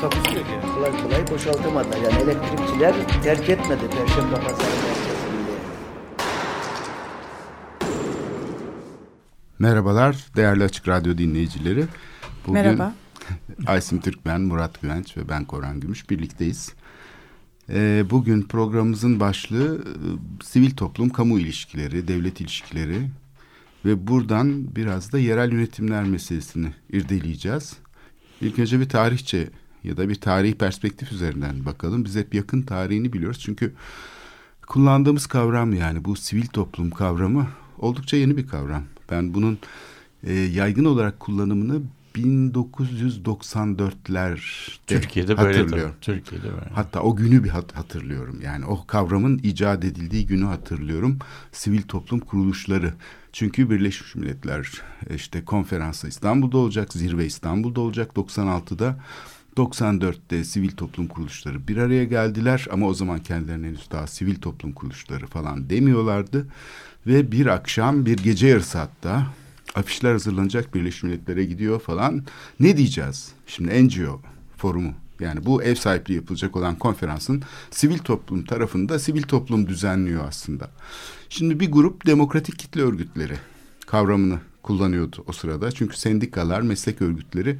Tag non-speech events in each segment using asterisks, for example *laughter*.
Takusuyor ki. kolay kolay boşaltamadılar. Yani elektrikçiler terk etmedi Perşembe Pazarı merkezini. Merhabalar değerli Açık Radyo dinleyicileri. Bugün Merhaba. *laughs* Aysim Türkmen, Murat Güvenç ve ben Koran Gümüş birlikteyiz. Ee, bugün programımızın başlığı e, sivil toplum, kamu ilişkileri, devlet ilişkileri ve buradan biraz da yerel yönetimler meselesini irdeleyeceğiz. İlk önce bir tarihçe ya da bir tarihi perspektif üzerinden bakalım. Biz hep yakın tarihini biliyoruz çünkü kullandığımız kavram yani bu sivil toplum kavramı oldukça yeni bir kavram. Ben bunun e, yaygın olarak kullanımını 1994'lerde Türkiye'de böyle hatırlıyorum. tabii. Türkiye'de böyle. Hatta o günü bir hat- hatırlıyorum. Yani o kavramın icat edildiği günü hatırlıyorum. Sivil toplum kuruluşları. Çünkü Birleşmiş Milletler işte konferansı İstanbul'da olacak, zirve İstanbul'da olacak 96'da. 94'te sivil toplum kuruluşları bir araya geldiler ama o zaman kendilerine henüz daha sivil toplum kuruluşları falan demiyorlardı. Ve bir akşam bir gece yarısı hatta afişler hazırlanacak Birleşmiş Milletler'e gidiyor falan. Ne diyeceğiz? Şimdi NGO forumu yani bu ev sahipliği yapılacak olan konferansın sivil toplum tarafında sivil toplum düzenliyor aslında. Şimdi bir grup demokratik kitle örgütleri kavramını kullanıyordu o sırada. Çünkü sendikalar, meslek örgütleri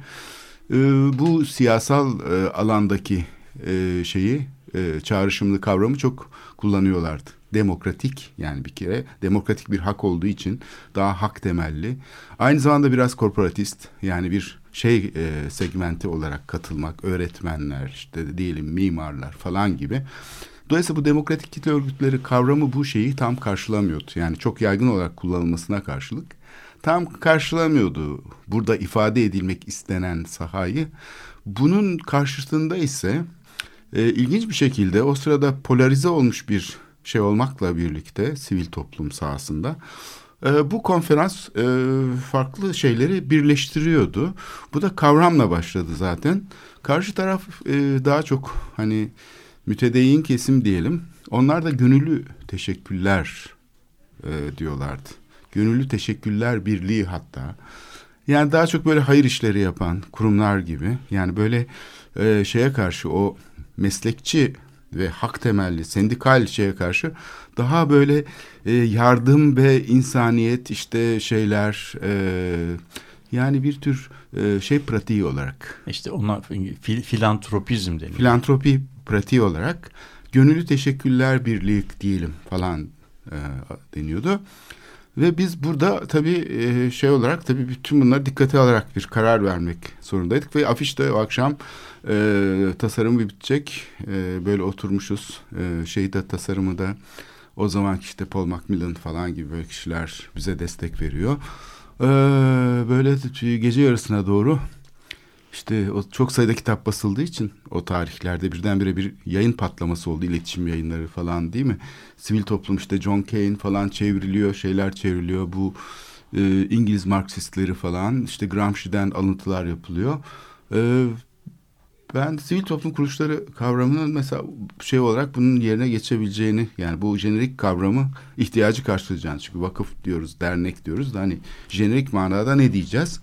e, bu siyasal e, alandaki e, şeyi e, çağrışımlı kavramı çok kullanıyorlardı. Demokratik yani bir kere demokratik bir hak olduğu için daha hak temelli. Aynı zamanda biraz korporatist yani bir şey e, segmenti olarak katılmak, öğretmenler işte diyelim mimarlar falan gibi. Dolayısıyla bu demokratik kitle örgütleri kavramı bu şeyi tam karşılamıyordu. Yani çok yaygın olarak kullanılmasına karşılık tam karşılamıyordu burada ifade edilmek istenen sahayı. Bunun karşısında ise e, ilginç bir şekilde o sırada polarize olmuş bir şey olmakla birlikte sivil toplum sahasında e, bu konferans e, farklı şeyleri birleştiriyordu. Bu da kavramla başladı zaten. Karşı taraf e, daha çok hani mütedeyyin kesim diyelim. Onlar da gönüllü teşekkürler e, diyorlardı. Gönüllü teşekkürler birliği hatta. Yani daha çok böyle hayır işleri yapan kurumlar gibi. Yani böyle e, şeye karşı o meslekçi ve hak temelli sendikal şeye karşı daha böyle e, yardım ve insaniyet işte şeyler e, yani bir tür e, şey pratiği olarak İşte ona fil, filantropizm deniyor. filantropi pratiği olarak gönüllü teşekkürler birliği diyelim falan e, deniyordu. Ve biz burada tabii e, şey olarak tabii bütün bunları dikkate alarak bir karar vermek zorundaydık. Ve afişte o akşam e, tasarımı bitecek. E, böyle oturmuşuz. E, şeyi tasarımı da o zaman işte Paul Macmillan falan gibi böyle kişiler bize destek veriyor. E, böyle gece yarısına doğru işte o çok sayıda kitap basıldığı için o tarihlerde birdenbire bir yayın patlaması oldu. iletişim yayınları falan değil mi? Sivil toplum işte John Kane falan çevriliyor, şeyler çevriliyor. Bu e, İngiliz Marksistleri falan işte Gramsci'den alıntılar yapılıyor. E, ben sivil toplum kuruluşları kavramının mesela şey olarak bunun yerine geçebileceğini yani bu jenerik kavramı ihtiyacı karşılayacağını çünkü vakıf diyoruz, dernek diyoruz da hani jenerik manada ne diyeceğiz?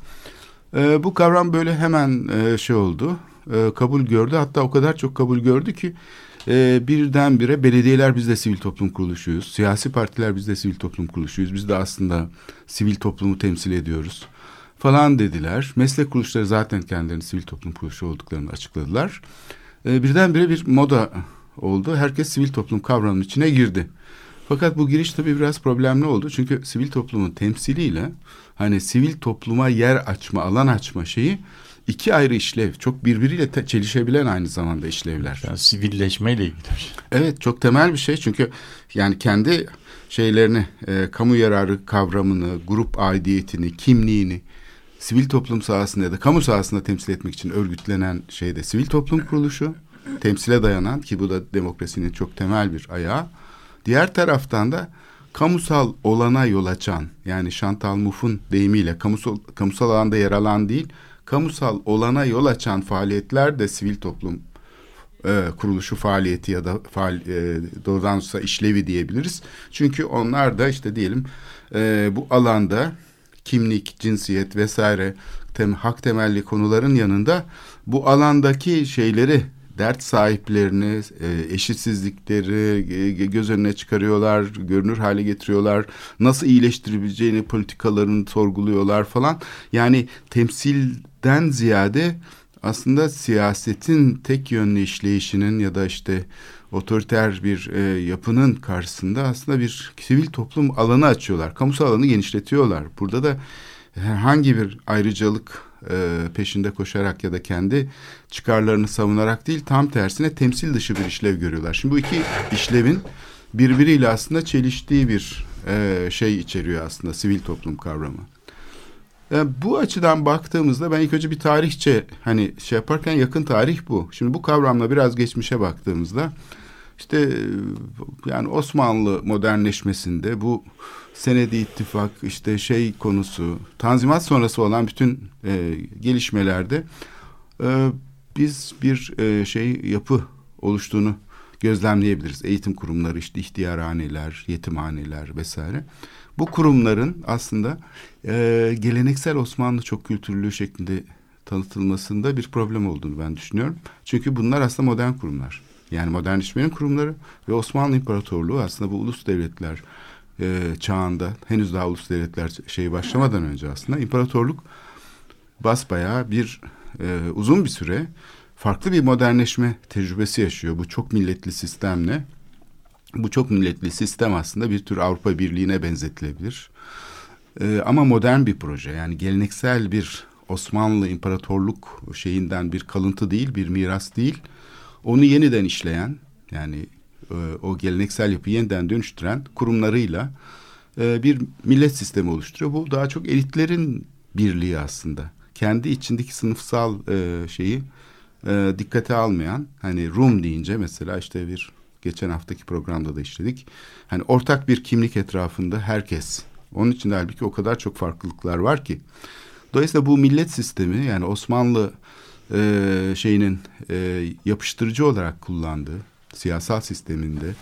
E, bu kavram böyle hemen e, şey oldu, e, kabul gördü. Hatta o kadar çok kabul gördü ki e, birdenbire belediyeler biz de sivil toplum kuruluşuyuz. Siyasi partiler biz de sivil toplum kuruluşuyuz. Biz de aslında sivil toplumu temsil ediyoruz falan dediler. Meslek kuruluşları zaten kendilerini sivil toplum kuruluşu olduklarını açıkladılar. E, birdenbire bir moda oldu. Herkes sivil toplum kavramının içine girdi. Fakat bu giriş tabii biraz problemli oldu. Çünkü sivil toplumun temsiliyle hani sivil topluma yer açma, alan açma şeyi iki ayrı işlev. Çok birbiriyle te- çelişebilen aynı zamanda işlevler. Yani sivilleşmeyle ilgili şey. Evet çok temel bir şey çünkü yani kendi şeylerini, e, kamu yararı kavramını, grup aidiyetini, kimliğini sivil toplum sahasında ya da kamu sahasında temsil etmek için örgütlenen şeyde sivil toplum kuruluşu. temsile dayanan ki bu da demokrasinin çok temel bir ayağı. Diğer taraftan da kamusal olana yol açan yani Chantal Mouffe'un deyimiyle kamusal, kamusal alanda yer alan değil kamusal olana yol açan faaliyetler de sivil toplum e, kuruluşu faaliyeti ya da faal, e, doğrudan olsa işlevi diyebiliriz. Çünkü onlar da işte diyelim e, bu alanda kimlik, cinsiyet vesaire tem, hak temelli konuların yanında bu alandaki şeyleri dert sahiplerini, e, eşitsizlikleri e, göz önüne çıkarıyorlar, görünür hale getiriyorlar. Nasıl iyileştirebileceğini politikalarını sorguluyorlar falan. Yani temsilden ziyade aslında siyasetin tek yönlü işleyişinin ya da işte otoriter bir e, yapının karşısında aslında bir sivil toplum alanı açıyorlar. Kamusal alanı genişletiyorlar. Burada da herhangi bir ayrıcalık e, peşinde koşarak ya da kendi çıkarlarını savunarak değil tam tersine temsil dışı bir işlev görüyorlar. Şimdi bu iki işlevin birbiriyle aslında çeliştiği bir e, şey içeriyor aslında sivil toplum kavramı. Yani e, bu açıdan baktığımızda ben ilk önce bir tarihçe hani şey yaparken yakın tarih bu. Şimdi bu kavramla biraz geçmişe baktığımızda işte e, yani Osmanlı modernleşmesinde bu senedi ittifak işte şey konusu tanzimat sonrası olan bütün e, gelişmelerde e, biz bir e, şey yapı oluştuğunu gözlemleyebiliriz. Eğitim kurumları işte ihtiyarhaneler, yetimhaneler vesaire. Bu kurumların aslında e, geleneksel Osmanlı çok kültürlü şeklinde tanıtılmasında bir problem olduğunu ben düşünüyorum. Çünkü bunlar aslında modern kurumlar. Yani modernleşmenin kurumları ve Osmanlı İmparatorluğu aslında bu ulus devletler e, çağında henüz daha ulus devletler şeyi başlamadan önce aslında imparatorluk basbayağı bir e, uzun bir süre farklı bir modernleşme tecrübesi yaşıyor bu çok milletli sistemle. Bu çok milletli sistem aslında bir tür Avrupa Birliği'ne benzetilebilir. E, ama modern bir proje yani geleneksel bir Osmanlı İmparatorluk şeyinden bir kalıntı değil, bir miras değil. Onu yeniden işleyen yani e, o geleneksel yapıyı yeniden dönüştüren kurumlarıyla e, bir millet sistemi oluşturuyor. Bu daha çok elitlerin birliği aslında. Kendi içindeki sınıfsal e, şeyi dikkate almayan hani Rum deyince mesela işte bir geçen haftaki programda da işledik. Hani ortak bir kimlik etrafında herkes. Onun için de halbuki o kadar çok farklılıklar var ki. Dolayısıyla bu millet sistemi yani Osmanlı e, şeyinin e, yapıştırıcı olarak kullandığı siyasal sisteminde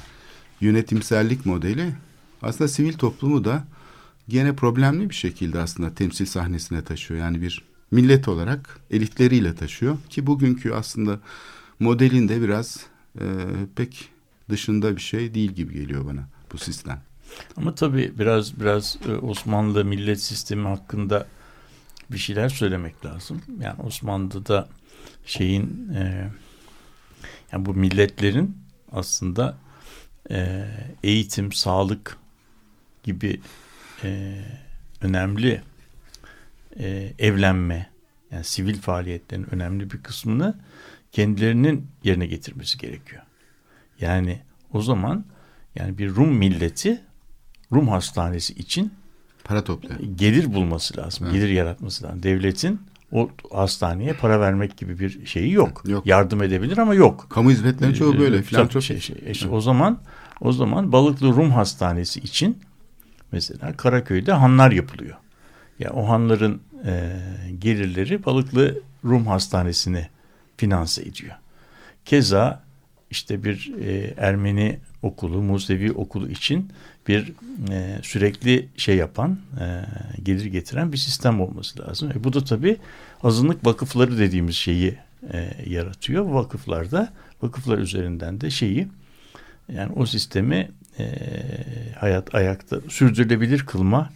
yönetimsellik modeli aslında sivil toplumu da gene problemli bir şekilde aslında temsil sahnesine taşıyor. Yani bir millet olarak elitleriyle taşıyor ki bugünkü aslında modelinde biraz e, pek dışında bir şey değil gibi geliyor bana bu sistem. Ama tabii biraz biraz e, Osmanlı millet sistemi hakkında bir şeyler söylemek lazım. Yani Osmanlı'da şeyin e, yani bu milletlerin aslında e, eğitim, sağlık gibi e, önemli e, evlenme, yani sivil faaliyetlerin önemli bir kısmını kendilerinin yerine getirmesi gerekiyor. Yani o zaman yani bir Rum milleti Rum hastanesi için para topluyor. Gelir bulması lazım. Evet. Gelir yaratması lazım. Devletin o hastaneye para vermek gibi bir şeyi yok. yok. Yardım edebilir ama yok. Kamu hizmetlerinin çoğu böyle. Ee, Filantrop. Şey, şey, işte evet. O zaman o zaman Balıklı Rum Hastanesi için mesela Karaköy'de hanlar yapılıyor. Ya yani o hanların e, gelirleri Balıklı Rum Hastanesi'ni finanse ediyor. Keza işte bir e, Ermeni okulu, Musevi okulu için bir e, sürekli şey yapan, e, gelir getiren bir sistem olması lazım. E, bu da tabii azınlık vakıfları dediğimiz şeyi e, yaratıyor. Vakıflarda, vakıflar üzerinden de şeyi, yani o sistemi e, hayat ayakta sürdürülebilir kılma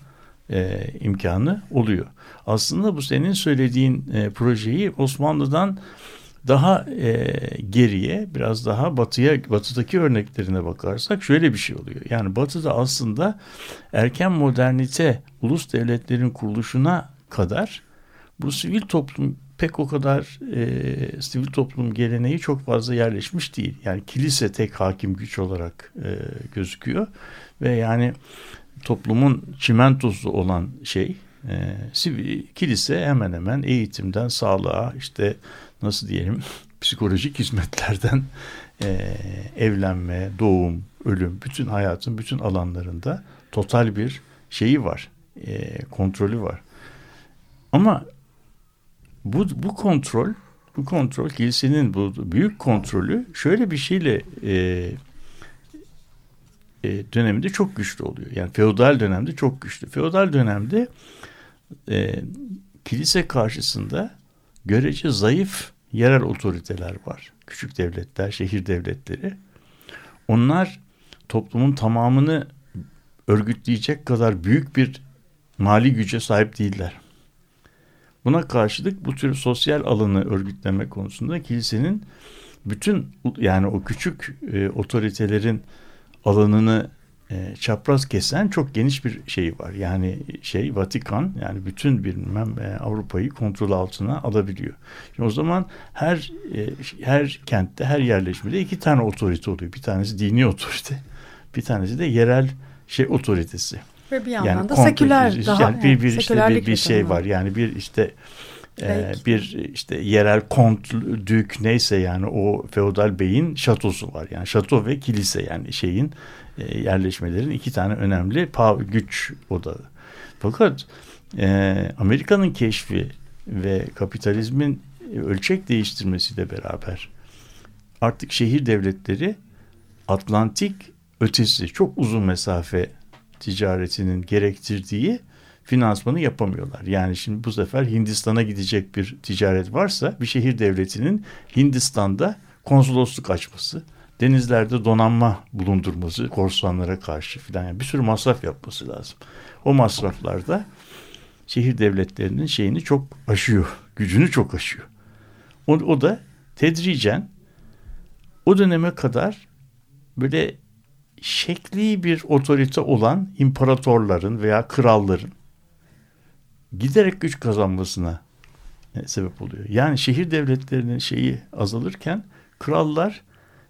e, imkanı oluyor. Aslında bu senin söylediğin e, projeyi Osmanlı'dan daha e, geriye biraz daha batıya batıdaki örneklerine bakarsak şöyle bir şey oluyor. Yani batıda aslında erken modernite ulus devletlerin kuruluşuna kadar bu sivil toplum pek o kadar e, sivil toplum geleneği çok fazla yerleşmiş değil. Yani kilise tek hakim güç olarak e, gözüküyor ve yani toplumun çimentosu olan şey e, kilise hemen hemen eğitimden sağlığa işte nasıl diyelim *laughs* psikolojik hizmetlerden e, evlenme, doğum, ölüm, bütün hayatın bütün alanlarında total bir şeyi var, e, kontrolü var. Ama bu, bu kontrol, bu kontrol kilisenin bu büyük kontrolü şöyle bir şeyle e, e, döneminde çok güçlü oluyor. Yani feodal dönemde çok güçlü. Feodal dönemde e, kilise karşısında görece zayıf yerel otoriteler var. Küçük devletler, şehir devletleri. Onlar toplumun tamamını örgütleyecek kadar büyük bir mali güce sahip değiller. Buna karşılık bu tür sosyal alanı örgütleme konusunda kilisenin bütün yani o küçük e, otoritelerin alanını e, çapraz kesen çok geniş bir şey var. Yani şey Vatikan yani bütün bilmem e, Avrupa'yı kontrol altına alabiliyor. Şimdi o zaman her e, her kentte her yerleşmede iki tane otorite oluyor. Bir tanesi dini otorite, bir tanesi de yerel şey otoritesi. Ve bir yandan yani da seküler yani daha yani bir, bir işte bir, bir şey var. Yani bir işte e, bir işte yerel kont, dük neyse yani o feodal beyin şatosu var. Yani şato ve kilise yani şeyin e, yerleşmelerin iki tane önemli güç odağı. Fakat e, Amerika'nın keşfi ve kapitalizmin ölçek değiştirmesiyle beraber artık şehir devletleri Atlantik ötesi çok uzun mesafe ticaretinin gerektirdiği finansmanı yapamıyorlar. Yani şimdi bu sefer Hindistan'a gidecek bir ticaret varsa bir şehir devletinin Hindistan'da konsolosluk açması, denizlerde donanma bulundurması korsanlara karşı filan yani bir sürü masraf yapması lazım. O masraflarda şehir devletlerinin şeyini çok aşıyor, gücünü çok aşıyor. O, o da tedricen o döneme kadar böyle şekli bir otorite olan imparatorların veya kralların giderek güç kazanmasına e, sebep oluyor. Yani şehir devletlerinin şeyi azalırken krallar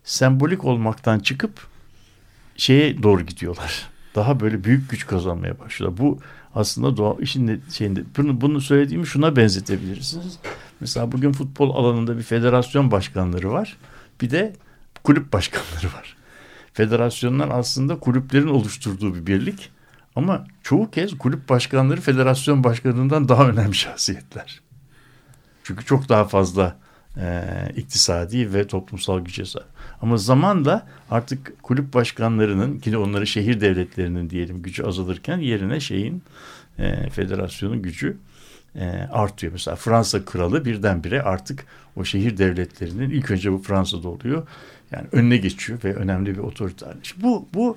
sembolik olmaktan çıkıp şeye doğru gidiyorlar. Daha böyle büyük güç kazanmaya başlıyorlar. Bu aslında doğa işin de- şeyinde bunu, bunu söylediğimi şuna benzetebilirsiniz. Mesela bugün futbol alanında bir federasyon başkanları var. Bir de kulüp başkanları var. Federasyonlar aslında kulüplerin oluşturduğu bir birlik. Ama çoğu kez kulüp başkanları federasyon başkanından daha önemli şahsiyetler. Çünkü çok daha fazla e, iktisadi ve toplumsal güce sahip. Ama zamanla artık kulüp başkanlarının ki de onları şehir devletlerinin diyelim gücü azalırken yerine şeyin e, federasyonun gücü e, artıyor. Mesela Fransa kralı birdenbire artık o şehir devletlerinin ilk önce bu Fransa'da oluyor. Yani önüne geçiyor ve önemli bir otorite haline. Şimdi Bu, bu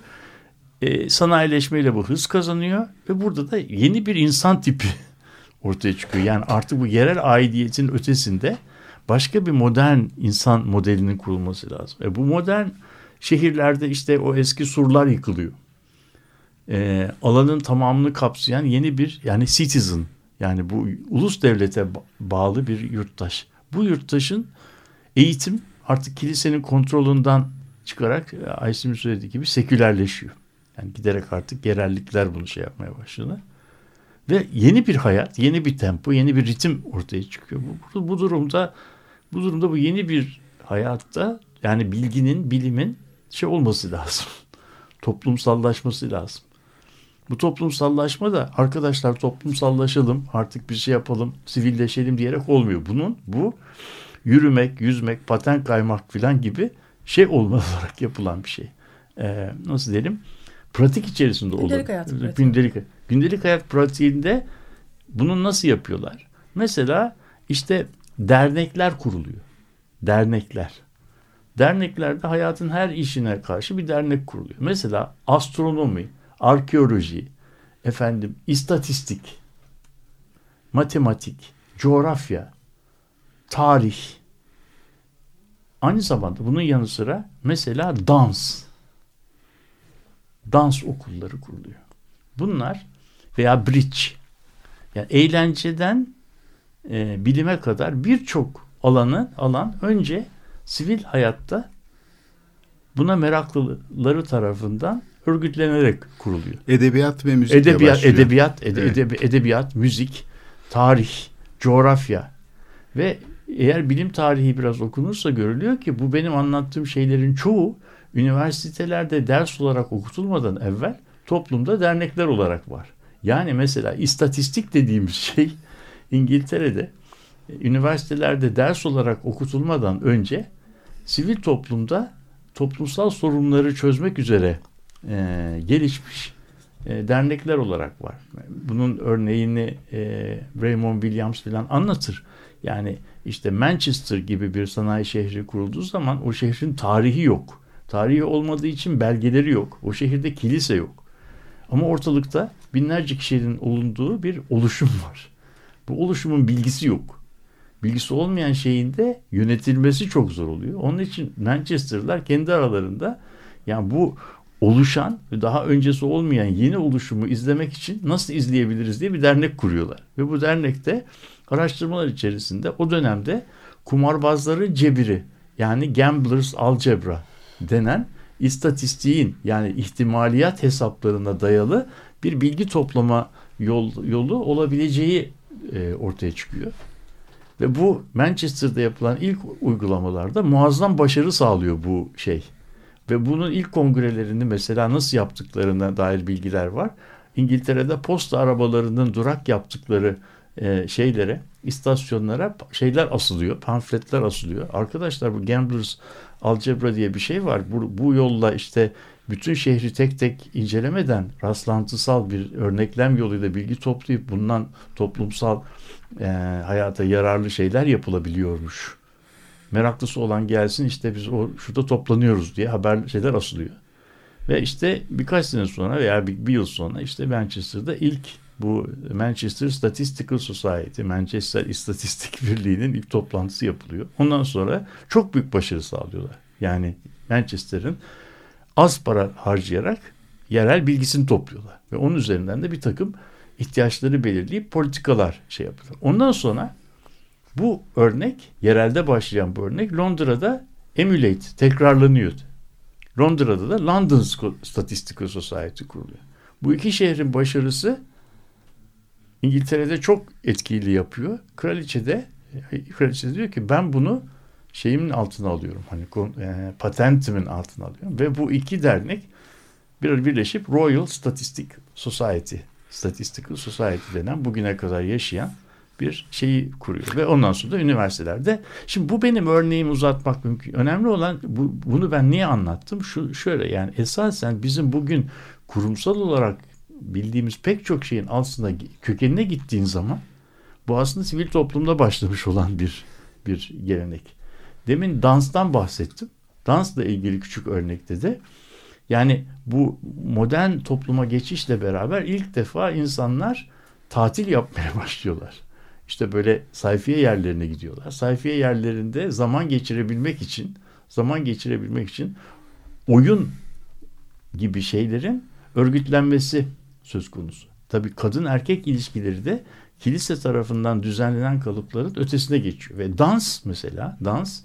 e, sanayileşmeyle bu hız kazanıyor ve burada da yeni bir insan tipi *laughs* ortaya çıkıyor. Yani artık bu yerel aidiyetin ötesinde başka bir modern insan modelinin kurulması lazım. E bu modern şehirlerde işte o eski surlar yıkılıyor. E, alanın tamamını kapsayan yeni bir yani citizen yani bu ulus devlete ba- bağlı bir yurttaş. Bu yurttaşın eğitim artık kilisenin kontrolünden çıkarak e, Aysim'in söylediği gibi sekülerleşiyor. Yani giderek artık yerellikler bunu şey yapmaya başladı. Ve yeni bir hayat, yeni bir tempo, yeni bir ritim ortaya çıkıyor. Bu, bu durumda bu durumda bu yeni bir hayatta yani bilginin, bilimin şey olması lazım. *laughs* Toplumsallaşması lazım. Bu toplumsallaşma da arkadaşlar toplumsallaşalım, artık bir şey yapalım, sivilleşelim diyerek olmuyor. Bunun bu yürümek, yüzmek, paten kaymak filan gibi şey olma *laughs* olarak yapılan bir şey. Ee, nasıl diyelim? Pratik içerisinde olur. Gündelik hayat. Gündelik, gündelik hayat pratiğinde bunu nasıl yapıyorlar? Mesela işte dernekler kuruluyor. Dernekler. Derneklerde hayatın her işine karşı bir dernek kuruluyor. Mesela astronomi, arkeoloji, efendim istatistik, matematik, coğrafya, tarih. Aynı zamanda bunun yanı sıra mesela dans. Dans okulları kuruluyor. Bunlar veya bridge. Yani eğlenceden e, bilime kadar birçok alanı alan önce sivil hayatta buna meraklıları tarafından örgütlenerek kuruluyor. Edebiyat ve müzik Edebiyat, edebiyat, ede- Evet. edebi- edebiyat, müzik, tarih, coğrafya ve eğer bilim tarihi biraz okunursa görülüyor ki bu benim anlattığım şeylerin çoğu üniversitelerde ders olarak okutulmadan evvel toplumda dernekler olarak var. Yani mesela istatistik dediğimiz şey İngiltere'de e, üniversitelerde ders olarak okutulmadan önce sivil toplumda toplumsal sorunları çözmek üzere e, gelişmiş e, dernekler olarak var. Bunun örneğini e, Raymond Williams falan anlatır. Yani işte Manchester gibi bir sanayi şehri kurulduğu zaman o şehrin tarihi yok. Tarihi olmadığı için belgeleri yok. O şehirde kilise yok. Ama ortalıkta binlerce kişinin olunduğu bir oluşum var. Bu oluşumun bilgisi yok. Bilgisi olmayan şeyin de yönetilmesi çok zor oluyor. Onun için Manchester'lar kendi aralarında yani bu oluşan ve daha öncesi olmayan yeni oluşumu izlemek için nasıl izleyebiliriz diye bir dernek kuruyorlar. Ve bu dernekte araştırmalar içerisinde o dönemde kumarbazların cebiri yani gamblers algebra denen istatistiğin yani ihtimaliyat hesaplarına dayalı bir bilgi toplama yol, yolu olabileceği e, ortaya çıkıyor. Ve bu Manchester'da yapılan ilk uygulamalarda muazzam başarı sağlıyor bu şey. Ve bunun ilk kongrelerini mesela nasıl yaptıklarına dair bilgiler var. İngiltere'de posta arabalarının durak yaptıkları e, şeylere, istasyonlara şeyler asılıyor, pamfletler asılıyor. Arkadaşlar bu Gamblers Algebra diye bir şey var. Bu, bu yolla işte bütün şehri tek tek incelemeden rastlantısal bir örneklem yoluyla bilgi toplayıp bundan toplumsal e, hayata yararlı şeyler yapılabiliyormuş. Meraklısı olan gelsin işte biz o şurada toplanıyoruz diye haber şeyler asılıyor. Ve işte birkaç sene sonra veya bir, bir yıl sonra işte Manchester'da ilk bu Manchester Statistical Society, Manchester İstatistik *laughs* Birliği'nin ilk toplantısı yapılıyor. Ondan sonra çok büyük başarı sağlıyorlar. Yani Manchester'ın az para harcayarak yerel bilgisini topluyorlar. Ve onun üzerinden de bir takım ihtiyaçları belirleyip politikalar şey yapıyorlar. Ondan sonra bu örnek, yerelde başlayan bu örnek Londra'da emulate, tekrarlanıyordu. Londra'da da London Statistical Society kuruluyor. Bu iki şehrin başarısı İngiltere'de çok etkili yapıyor. Kraliçe de kraliçe de diyor ki ben bunu şeyimin altına alıyorum. Hani e, patentimin altına alıyorum. Ve bu iki dernek bir birleşip Royal Statistic Society, Statistical Society denen bugüne kadar yaşayan bir şeyi kuruyor ve ondan sonra da üniversitelerde. Şimdi bu benim örneğimi uzatmak mümkün. Önemli olan bu, bunu ben niye anlattım? Şu şöyle yani esasen bizim bugün kurumsal olarak bildiğimiz pek çok şeyin aslında kökenine gittiğin zaman bu aslında sivil toplumda başlamış olan bir bir gelenek. Demin danstan bahsettim. Dansla ilgili küçük örnekte de yani bu modern topluma geçişle beraber ilk defa insanlar tatil yapmaya *laughs* başlıyorlar. İşte böyle sayfiye yerlerine gidiyorlar. Sayfiye yerlerinde zaman geçirebilmek için, zaman geçirebilmek için oyun gibi şeylerin örgütlenmesi söz konusu. Tabii kadın erkek ilişkileri de kilise tarafından düzenlenen kalıpların ötesine geçiyor. Ve dans mesela, dans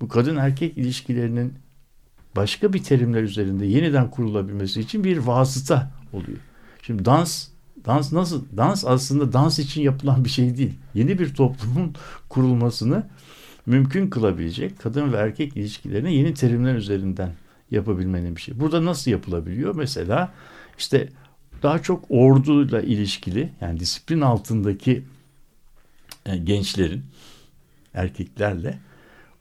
bu kadın erkek ilişkilerinin başka bir terimler üzerinde yeniden kurulabilmesi için bir vasıta oluyor. Şimdi dans dans nasıl dans aslında dans için yapılan bir şey değil. Yeni bir toplumun *laughs* kurulmasını mümkün kılabilecek kadın ve erkek ilişkilerine yeni terimler üzerinden yapabilmenin bir şey. Burada nasıl yapılabiliyor? Mesela işte daha çok orduyla ilişkili yani disiplin altındaki e, gençlerin erkeklerle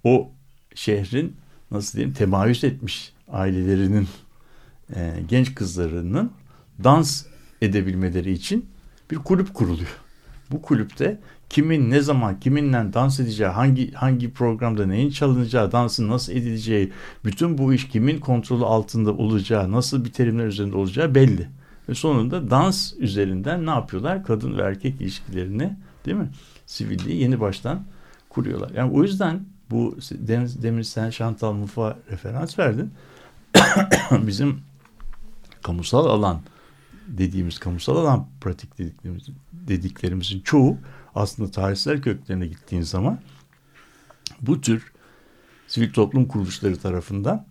o şehrin nasıl diyeyim temayüz etmiş ailelerinin e, genç kızlarının dans edebilmeleri için bir kulüp kuruluyor. Bu kulüpte kimin ne zaman kiminle dans edeceği, hangi hangi programda neyin çalınacağı, dansın nasıl edileceği, bütün bu iş kimin kontrolü altında olacağı, nasıl bir terimler üzerinde olacağı belli. Ve sonunda dans üzerinden ne yapıyorlar? Kadın ve erkek ilişkilerini değil mi? Sivilliği yeni baştan kuruyorlar. Yani o yüzden bu Deniz Demir sen Şantal Muf'a referans verdin. *coughs* Bizim kamusal alan dediğimiz kamusal alan pratik dediklerimiz, dediklerimizin çoğu aslında tarihsel köklerine gittiğin zaman bu tür sivil toplum kuruluşları tarafından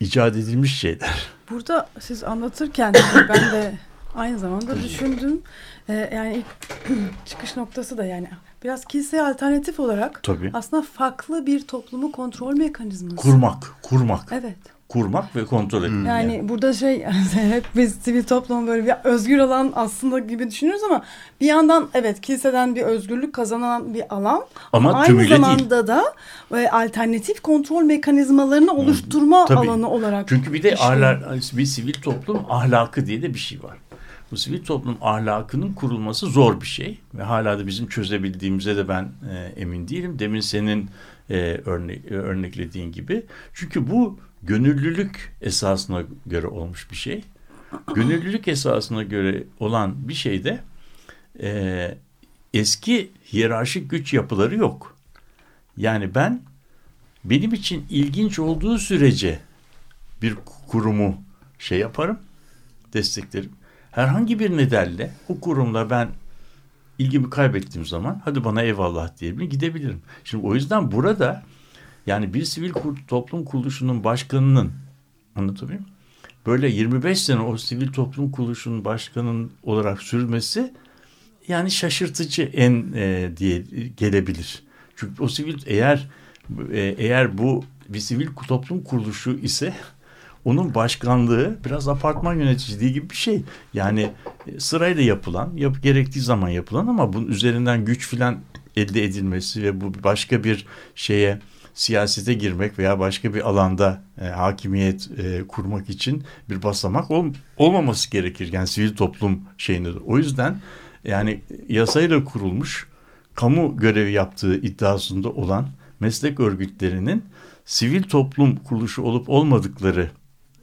icat edilmiş şeyler. Burada siz anlatırken *coughs* ben de aynı zamanda düşündüm. Ee, yani *coughs* çıkış noktası da yani Biraz kiliseye alternatif olarak Tabii. aslında farklı bir toplumu kontrol mekanizması. Kurmak, kurmak. Evet. Kurmak ve kontrol etmek. Yani burada şey *laughs* hep biz sivil toplum böyle bir özgür alan aslında gibi düşünüyoruz ama bir yandan evet kiliseden bir özgürlük kazanan bir alan Ama aynı tümüyle değil. zamanda da e, alternatif kontrol mekanizmalarını oluşturma Tabii. alanı olarak. Çünkü bir de ahlak, bir sivil toplum ahlakı diye de bir şey var. Bu sivil toplum ahlakının kurulması zor bir şey ve hala da bizim çözebildiğimize de ben e, emin değilim. Demin senin e, örne e, örneklediğin gibi. Çünkü bu gönüllülük esasına göre olmuş bir şey. Gönüllülük esasına göre olan bir şeyde e, eski hiyerarşik güç yapıları yok. Yani ben benim için ilginç olduğu sürece bir kurumu şey yaparım, desteklerim. Herhangi bir nedenle o kurumla ben ilgimi kaybettiğim zaman hadi bana eyvallah diyebilirim gidebilirim. Şimdi o yüzden burada yani bir sivil toplum kuruluşunun başkanının anlatabiliyor muyum? Böyle 25 sene o sivil toplum kuruluşunun başkanının olarak sürmesi yani şaşırtıcı en e, diye gelebilir. Çünkü o sivil eğer e, eğer bu bir sivil toplum kuruluşu ise onun başkanlığı biraz apartman yöneticiliği gibi bir şey. Yani e, sırayla yapılan, yap, gerektiği zaman yapılan ama bunun üzerinden güç filan elde edilmesi ve bu başka bir şeye siyasete girmek veya başka bir alanda e, hakimiyet e, kurmak için bir basamak ol, olmaması gerekir. Yani sivil toplum şeyinde. O yüzden yani yasayla kurulmuş kamu görevi yaptığı iddiasında olan meslek örgütlerinin sivil toplum kuruluşu olup olmadıkları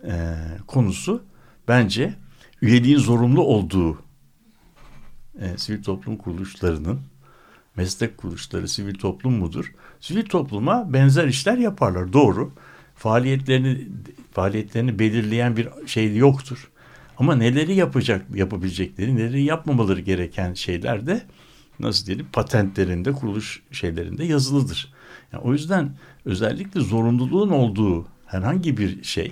e, konusu bence üyeliğin zorunlu olduğu e, sivil toplum kuruluşlarının meslek kuruluşları sivil toplum mudur? Sivil topluma benzer işler yaparlar doğru. Faaliyetlerini faaliyetlerini belirleyen bir şey yoktur. Ama neleri yapacak yapabilecekleri, neleri yapmamaları gereken şeyler de nasıl diyelim patentlerinde, kuruluş şeylerinde yazılıdır. Yani o yüzden özellikle zorunluluğun olduğu herhangi bir şey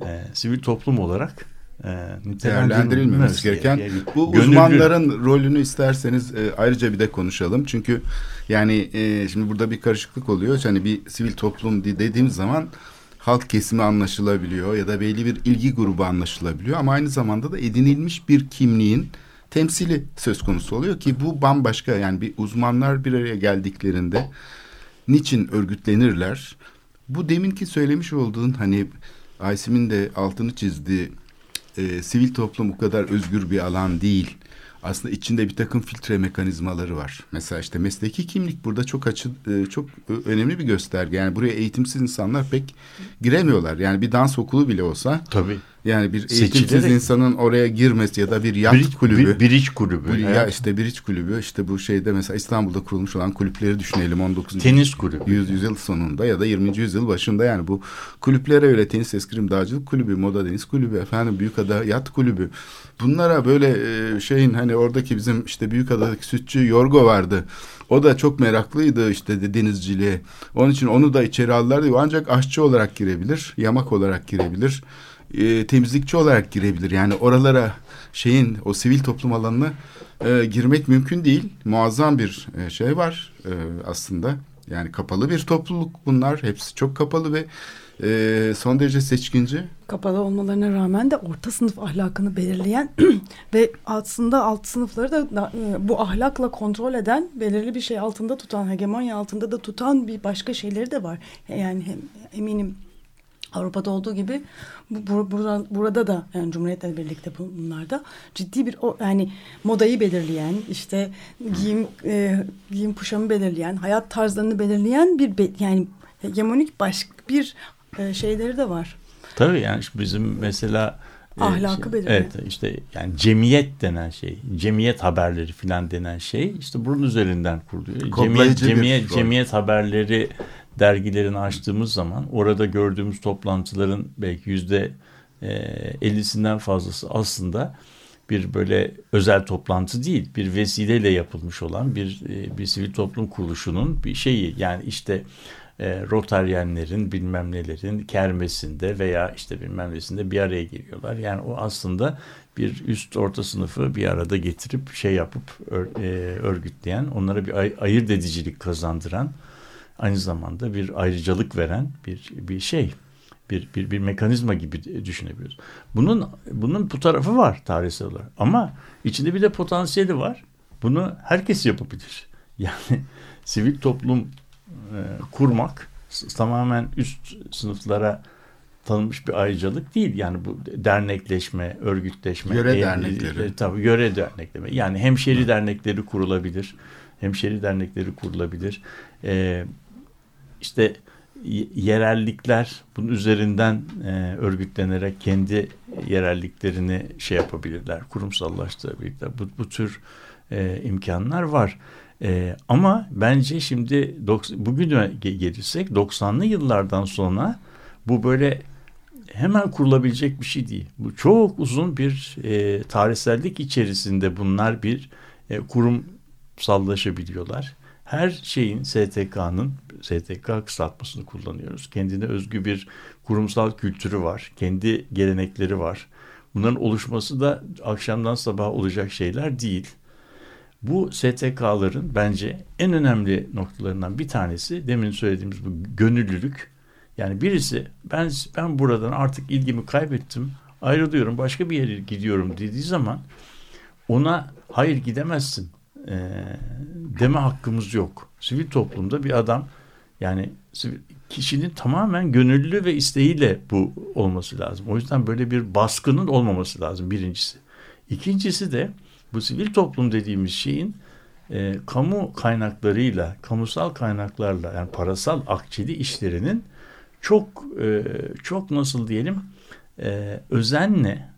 e, sivil toplum olarak e, değerlendirilmemesi gereken yani bu gönüllü- uzmanların rolünü isterseniz e, ayrıca bir de konuşalım. Çünkü yani e, şimdi burada bir karışıklık oluyor. Yani bir sivil toplum di- dediğimiz zaman halk kesimi anlaşılabiliyor ya da belli bir ilgi grubu anlaşılabiliyor ama aynı zamanda da edinilmiş bir kimliğin temsili söz konusu oluyor ki bu bambaşka yani bir uzmanlar bir araya geldiklerinde niçin örgütlenirler? Bu deminki söylemiş olduğun hani Aysim'in de altını çizdiği e, sivil toplum o kadar özgür bir alan değil. Aslında içinde bir takım filtre mekanizmaları var. Mesela işte mesleki kimlik burada çok açı, e, çok ö- önemli bir gösterge. Yani buraya eğitimsiz insanlar pek giremiyorlar. Yani bir dans okulu bile olsa Tabii. Yani bir eğitimsiz Seçilerek- insanın oraya girmesi ya da bir yat Bir, kulübü. bir, bir iç kulübü. Bu- ya evet. işte bir iç kulübü işte bu şeyde mesela İstanbul'da kurulmuş olan kulüpleri düşünelim 19. Tenis kulübü. Yüz, yüzyıl sonunda ya da 20. yüzyıl başında yani bu kulüplere öyle tenis eskrim dağcılık kulübü, moda deniz kulübü, efendim Büyükada yat kulübü. Bunlara böyle e, şeyin hani oradaki bizim işte Büyükada'daki sütçü Yorgo vardı. O da çok meraklıydı işte de denizciliğe. Onun için onu da içeri aldılar diyor. Ancak aşçı olarak girebilir, yamak olarak girebilir, e, temizlikçi olarak girebilir. Yani oralara şeyin o sivil toplum alanına e, girmek mümkün değil. Muazzam bir e, şey var e, aslında. Yani kapalı bir topluluk bunlar. Hepsi çok kapalı ve e, son derece seçkinci. kapalı olmalarına rağmen de orta sınıf ahlakını belirleyen *clears throat* ve aslında alt sınıfları da e, bu ahlakla kontrol eden belirli bir şey altında tutan hegemonya altında da tutan bir başka şeyleri de var. Yani hem, eminim Avrupa'da olduğu gibi bu, bu- burada, burada da yani Cumhuriyet'le birlikte bu- bunlarda ciddi bir o, yani modayı belirleyen işte giyim e, giyim kuşamı belirleyen hayat tarzlarını belirleyen bir be- yani hegemonik başka bir e, şeyleri de var. Tabii yani bizim mesela e, Ahlakı şey-. Evet işte yani cemiyet denen şey, cemiyet haberleri filan denen şey işte bunun üzerinden kuruluyor. Cemiyet, cemiyet, cemiyet haberleri dergilerini açtığımız zaman orada gördüğümüz toplantıların belki yüzde e, 50'sinden fazlası aslında bir böyle özel toplantı değil, bir vesileyle yapılmış olan bir e, bir sivil toplum kuruluşunun bir şeyi yani işte e, Rotaryenlerin bilmem nelerin kermesinde veya işte bilmem nesinde bir araya geliyorlar. Yani o aslında bir üst orta sınıfı bir arada getirip şey yapıp ör, e, örgütleyen, onlara bir ay, ayırt edicilik kazandıran, aynı zamanda bir ayrıcalık veren bir bir şey, bir bir, bir mekanizma gibi düşünebiliyoruz. Bunun bunun bu tarafı var tarihsel olarak. Ama içinde bir de potansiyeli var. Bunu herkes yapabilir. *laughs* Yani sivil toplum e, kurmak tamamen üst sınıflara tanınmış bir ayrıcalık değil. Yani bu dernekleşme, örgütleşme. Yöre e, dernekleri. E, tabii yöre dernekleme. Yani hemşeri dernekleri kurulabilir. Hemşeri dernekleri kurulabilir. E, işte yerellikler bunun üzerinden e, örgütlenerek kendi yerelliklerini şey yapabilirler, kurumsallaştırabilirler. Bu, bu tür e, imkanlar var. E, ama bence şimdi bugüne gelirsek 90'lı yıllardan sonra bu böyle hemen kurulabilecek bir şey değil. Bu çok uzun bir e, tarihsellik içerisinde bunlar bir e, kurumsallaşabiliyorlar. Her şeyin STK'nın STK kısaltmasını kullanıyoruz. Kendine özgü bir kurumsal kültürü var. Kendi gelenekleri var. Bunların oluşması da akşamdan sabaha olacak şeyler değil. Bu STK'ların bence en önemli noktalarından bir tanesi demin söylediğimiz bu gönüllülük. Yani birisi ben ben buradan artık ilgimi kaybettim, ayrılıyorum, başka bir yere gidiyorum dediği zaman ona hayır gidemezsin e, deme hakkımız yok. Sivil toplumda bir adam yani kişinin tamamen gönüllü ve isteğiyle bu olması lazım. O yüzden böyle bir baskının olmaması lazım birincisi. İkincisi de bu sivil toplum dediğimiz şeyin e, kamu kaynaklarıyla, kamusal kaynaklarla yani parasal akçeli işlerinin çok e, çok nasıl diyelim e, özenle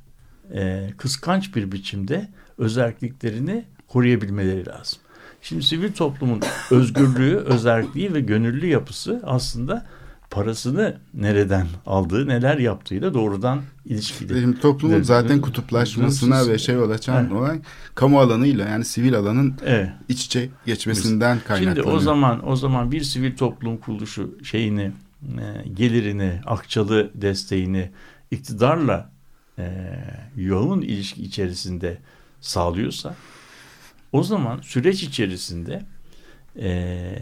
e, kıskanç bir biçimde özelliklerini koruyabilmeleri lazım. Şimdi sivil toplumun özgürlüğü, özelliği ve gönüllü yapısı aslında parasını nereden aldığı, neler yaptığıyla doğrudan ilişkili. Benim toplumun zaten kutuplaşmasına ve şey açan olay kamu alanıyla yani sivil alanın evet. iç içe geçmesinden kaynaklanıyor. Şimdi o zaman o zaman bir sivil toplum kuruluşu şeyini e, gelirini, akçalı desteğini iktidarla e, yoğun ilişki içerisinde sağlıyorsa o zaman süreç içerisinde e,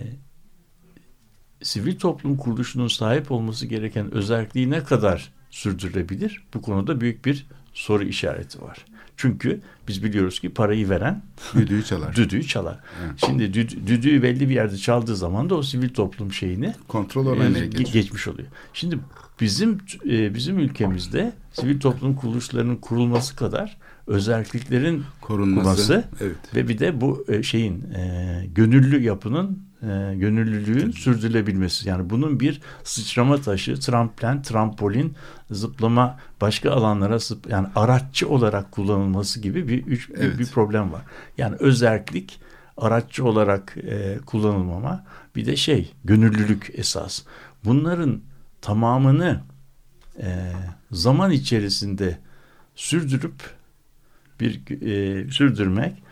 sivil toplum kuruluşunun sahip olması gereken özelliği ne kadar sürdürülebilir? Bu konuda büyük bir soru işareti var. Çünkü biz biliyoruz ki parayı veren düdüğü çalar. *laughs* düdüğü çalar. Evet. Şimdi düd, düdüğü belli bir yerde çaldığı zaman da o sivil toplum şeyini kontrol oraya e, geçmiş oluyor. Şimdi bizim e, bizim ülkemizde sivil toplum kuruluşlarının kurulması kadar özelliklerin korunması evet. ve bir de bu e, şeyin e, gönüllü yapının e, gönüllülüğün sürdürülebilmesi. Yani bunun bir sıçrama taşı, tramplen, trampolin, zıplama, başka alanlara zıp, yani araççı olarak kullanılması gibi bir üç, evet. bir problem var. Yani özellik araççı olarak e, kullanılmama, bir de şey gönüllülük esas. Bunların tamamını e, zaman içerisinde sürdürüp bir e, sürdürmek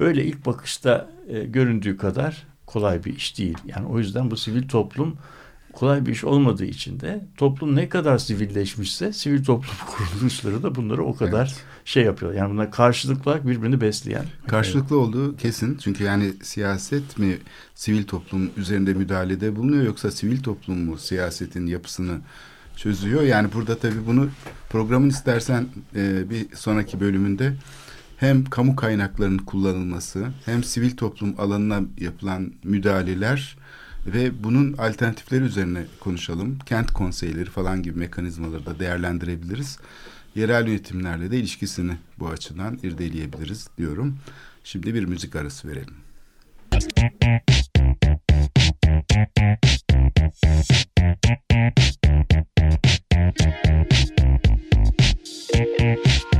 öyle ilk bakışta e, göründüğü kadar kolay bir iş değil. Yani o yüzden bu sivil toplum kolay bir iş olmadığı için de toplum ne kadar sivilleşmişse sivil toplum *laughs* kuruluşları da bunları o kadar evet. şey yapıyor. Yani bunlar karşılıklı birbirini besleyen. Karşılıklı evet. olduğu kesin. Çünkü yani siyaset mi sivil toplum üzerinde müdahalede bulunuyor yoksa sivil toplum mu siyasetin yapısını çözüyor? Yani burada tabii bunu programın istersen e, bir sonraki bölümünde hem kamu kaynaklarının kullanılması hem sivil toplum alanına yapılan müdahaleler ve bunun alternatifleri üzerine konuşalım. Kent konseyleri falan gibi mekanizmaları da değerlendirebiliriz. Yerel yönetimlerle de ilişkisini bu açıdan irdeleyebiliriz diyorum. Şimdi bir müzik arası verelim. Thank you.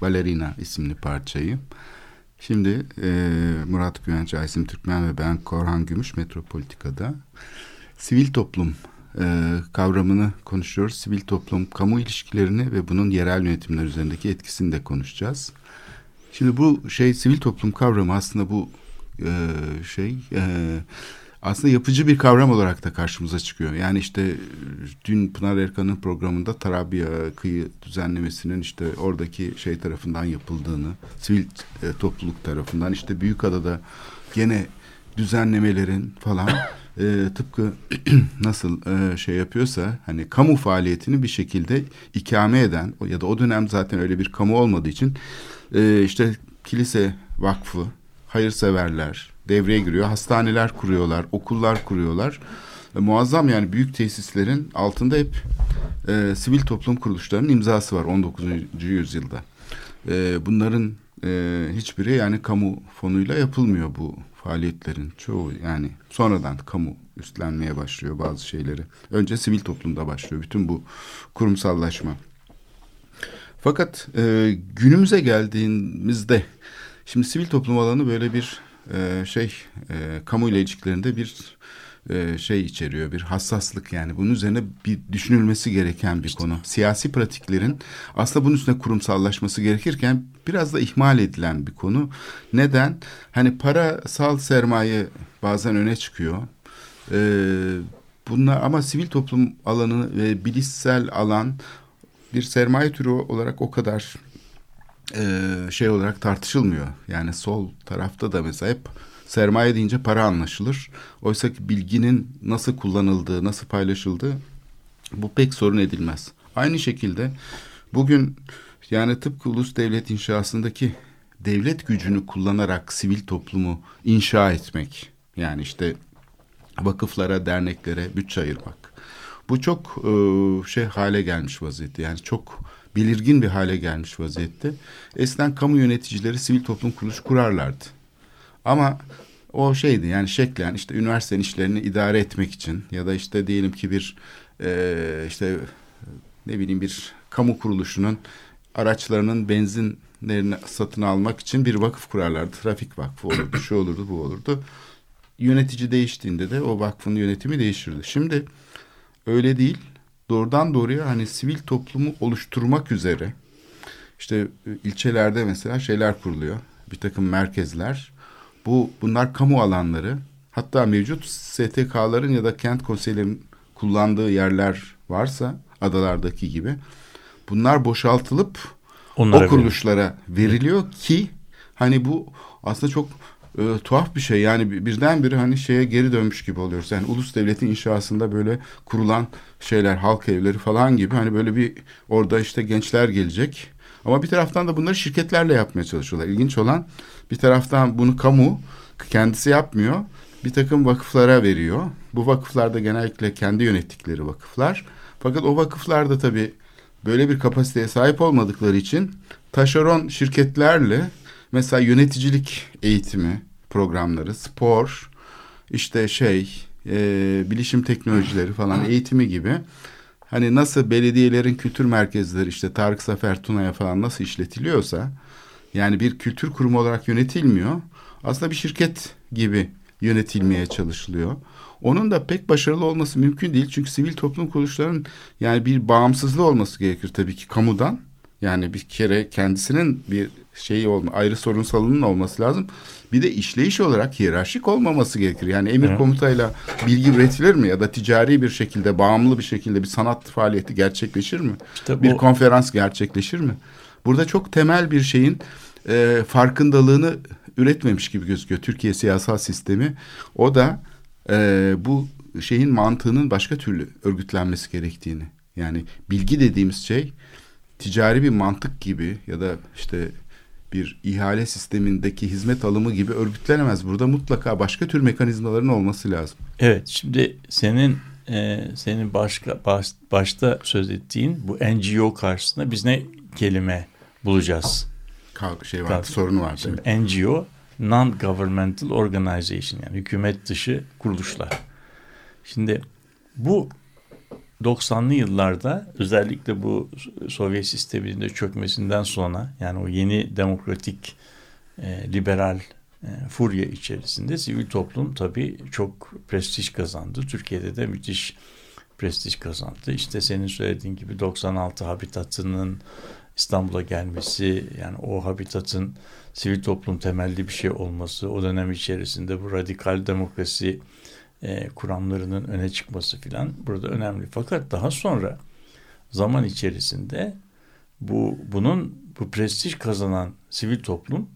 Black Ballerina isimli parçayı. Şimdi e, Murat Güvenç, Aysim Türkmen ve ben Korhan Gümüş Metropolitika'da sivil toplum e, kavramını konuşuyoruz. Sivil toplum, kamu ilişkilerini ve bunun yerel yönetimler üzerindeki etkisini de konuşacağız. Şimdi bu şey sivil toplum kavramı aslında bu e, şey e, aslında yapıcı bir kavram olarak da karşımıza çıkıyor. Yani işte dün Pınar Erkan'ın programında Tarabya kıyı düzenlemesinin işte oradaki şey tarafından yapıldığını, sivil e, topluluk tarafından işte Büyükada'da gene düzenlemelerin falan e, tıpkı *clears throat* nasıl e, şey yapıyorsa hani kamu faaliyetini bir şekilde ikame eden ya da o dönem zaten öyle bir kamu olmadığı için e, işte kilise vakfı, hayırseverler devreye giriyor. Hastaneler kuruyorlar, okullar kuruyorlar. E, muazzam yani büyük tesislerin altında hep e, sivil toplum kuruluşlarının imzası var 19. yüzyılda. E, bunların e, hiçbiri yani kamu fonuyla yapılmıyor bu faaliyetlerin çoğu yani sonradan kamu üstlenmeye başlıyor bazı şeyleri. Önce sivil toplumda başlıyor bütün bu kurumsallaşma. Fakat e, günümüze geldiğimizde şimdi sivil toplum alanı böyle bir e, şey e, kamu ile ilişkilerinde bir e, şey içeriyor bir hassaslık yani bunun üzerine bir düşünülmesi gereken bir konu. Siyasi pratiklerin aslında bunun üstüne kurumsallaşması gerekirken biraz da ihmal edilen bir konu. Neden? Hani parasal sermaye bazen öne çıkıyor. Ee, bunlar ama sivil toplum alanı ve bilişsel alan bir sermaye türü olarak o kadar e, şey olarak tartışılmıyor. Yani sol tarafta da mesela hep sermaye deyince para anlaşılır. Oysa ki bilginin nasıl kullanıldığı, nasıl paylaşıldığı bu pek sorun edilmez. Aynı şekilde bugün yani tıpkı ulus devlet inşasındaki devlet gücünü kullanarak sivil toplumu inşa etmek. Yani işte vakıflara, derneklere bütçe ayırmak. Bu çok e, şey hale gelmiş vaziyette. Yani çok belirgin bir hale gelmiş vaziyette. Eskiden kamu yöneticileri sivil toplum kuruluş kurarlardı. Ama o şeydi yani şeklen işte üniversitenin işlerini idare etmek için ya da işte diyelim ki bir e, işte ne bileyim bir kamu kuruluşunun araçlarının benzinlerini satın almak için bir vakıf kurarlardı. Trafik vakfı olurdu, şu olurdu, bu olurdu. Yönetici değiştiğinde de o vakfın yönetimi değişirdi. Şimdi öyle değil. Doğrudan doğruya hani sivil toplumu oluşturmak üzere işte e, ilçelerde mesela şeyler kuruluyor. Bir takım merkezler. Bu bunlar kamu alanları. Hatta mevcut STK'ların ya da kent konseylerinin kullandığı yerler varsa adalardaki gibi bunlar boşaltılıp Onlara o kuruluşlara veriliyor ki hani bu aslında çok e, tuhaf bir şey yani bir- birdenbire hani şeye geri dönmüş gibi oluyoruz. Yani ulus devletin inşasında böyle kurulan şeyler halk evleri falan gibi hani böyle bir orada işte gençler gelecek. Ama bir taraftan da bunları şirketlerle yapmaya çalışıyorlar. İlginç olan bir taraftan bunu kamu kendisi yapmıyor. Bir takım vakıflara veriyor. Bu vakıflar da genellikle kendi yönettikleri vakıflar. Fakat o vakıflar da tabii böyle bir kapasiteye sahip olmadıkları için taşeron şirketlerle mesela yöneticilik eğitimi programları, spor, işte şey, e, bilişim teknolojileri falan eğitimi gibi hani nasıl belediyelerin kültür merkezleri işte Tarık Zafer Tuna'ya falan nasıl işletiliyorsa yani bir kültür kurumu olarak yönetilmiyor. Aslında bir şirket gibi yönetilmeye çalışılıyor. Onun da pek başarılı olması mümkün değil. Çünkü sivil toplum kuruluşlarının yani bir bağımsızlığı olması gerekir tabii ki kamudan. Yani bir kere kendisinin bir şeyi olma, ayrı sorunsalının olması lazım. Bir de işleyiş olarak hiyerarşik olmaması gerekir. Yani emir komutayla bilgi üretilir mi ya da ticari bir şekilde, bağımlı bir şekilde bir sanat faaliyeti gerçekleşir mi? İşte bir bu- konferans gerçekleşir mi? Burada çok temel bir şeyin e, farkındalığını üretmemiş gibi gözüküyor Türkiye siyasal sistemi. O da e, bu şeyin mantığının başka türlü örgütlenmesi gerektiğini. Yani bilgi dediğimiz şey ticari bir mantık gibi ya da işte bir ihale sistemindeki hizmet alımı gibi örgütlenemez. Burada mutlaka başka tür mekanizmaların olması lazım. Evet şimdi senin e, senin başka baş- başta söz ettiğin bu NGO karşısında biz ne kelime bulacağız? Kavga şey vardı, sorunu vardı. Şimdi evet. NGO non-governmental organization yani hükümet dışı kuruluşlar. Şimdi bu 90'lı yıllarda özellikle bu Sovyet sisteminin de çökmesinden sonra yani o yeni demokratik e, liberal e, furya içerisinde sivil toplum tabii çok prestij kazandı. Türkiye'de de müthiş prestij kazandı. İşte senin söylediğin gibi 96 Habitat'ının İstanbul'a gelmesi yani o habitatın sivil toplum temelli bir şey olması o dönem içerisinde bu radikal demokrasi e, kuramlarının öne çıkması filan burada önemli. Fakat daha sonra zaman içerisinde bu bunun bu prestij kazanan sivil toplum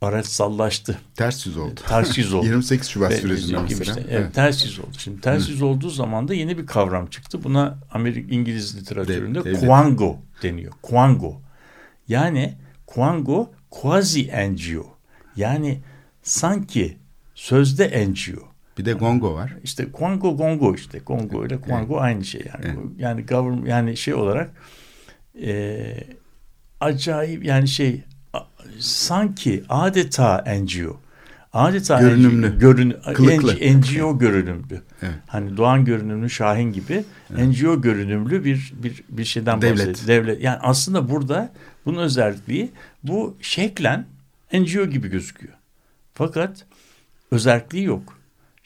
araçsallaştı. Ters yüz oldu. Ters yüz oldu. *laughs* 28 Şubat Ve sürecinde bizim gibi mesela. işte, evet, ters yüz oldu. Şimdi ters yüz olduğu zaman da yeni bir kavram çıktı. Buna Amerik İngiliz literatüründe devlet. Quango deniyor. Quango. Yani Quango quasi NGO. Yani sanki sözde NGO. Bir de Gongo var. İşte Quango Gongo işte. Gongo ile Quango aynı şey yani. Evet. Yani government yani şey olarak e, acayip yani şey sanki adeta NGO. Adeta Görünümlü. NGO, görün, Kılıklı. NGO görünümlü. Evet. Hani Doğan görünümlü Şahin gibi NGO görünümlü bir bir bir şeyden Devlet. bahsediyor. Devlet. Yani aslında burada bunun özelliği bu şeklen NGO gibi gözüküyor. Fakat özelliği yok.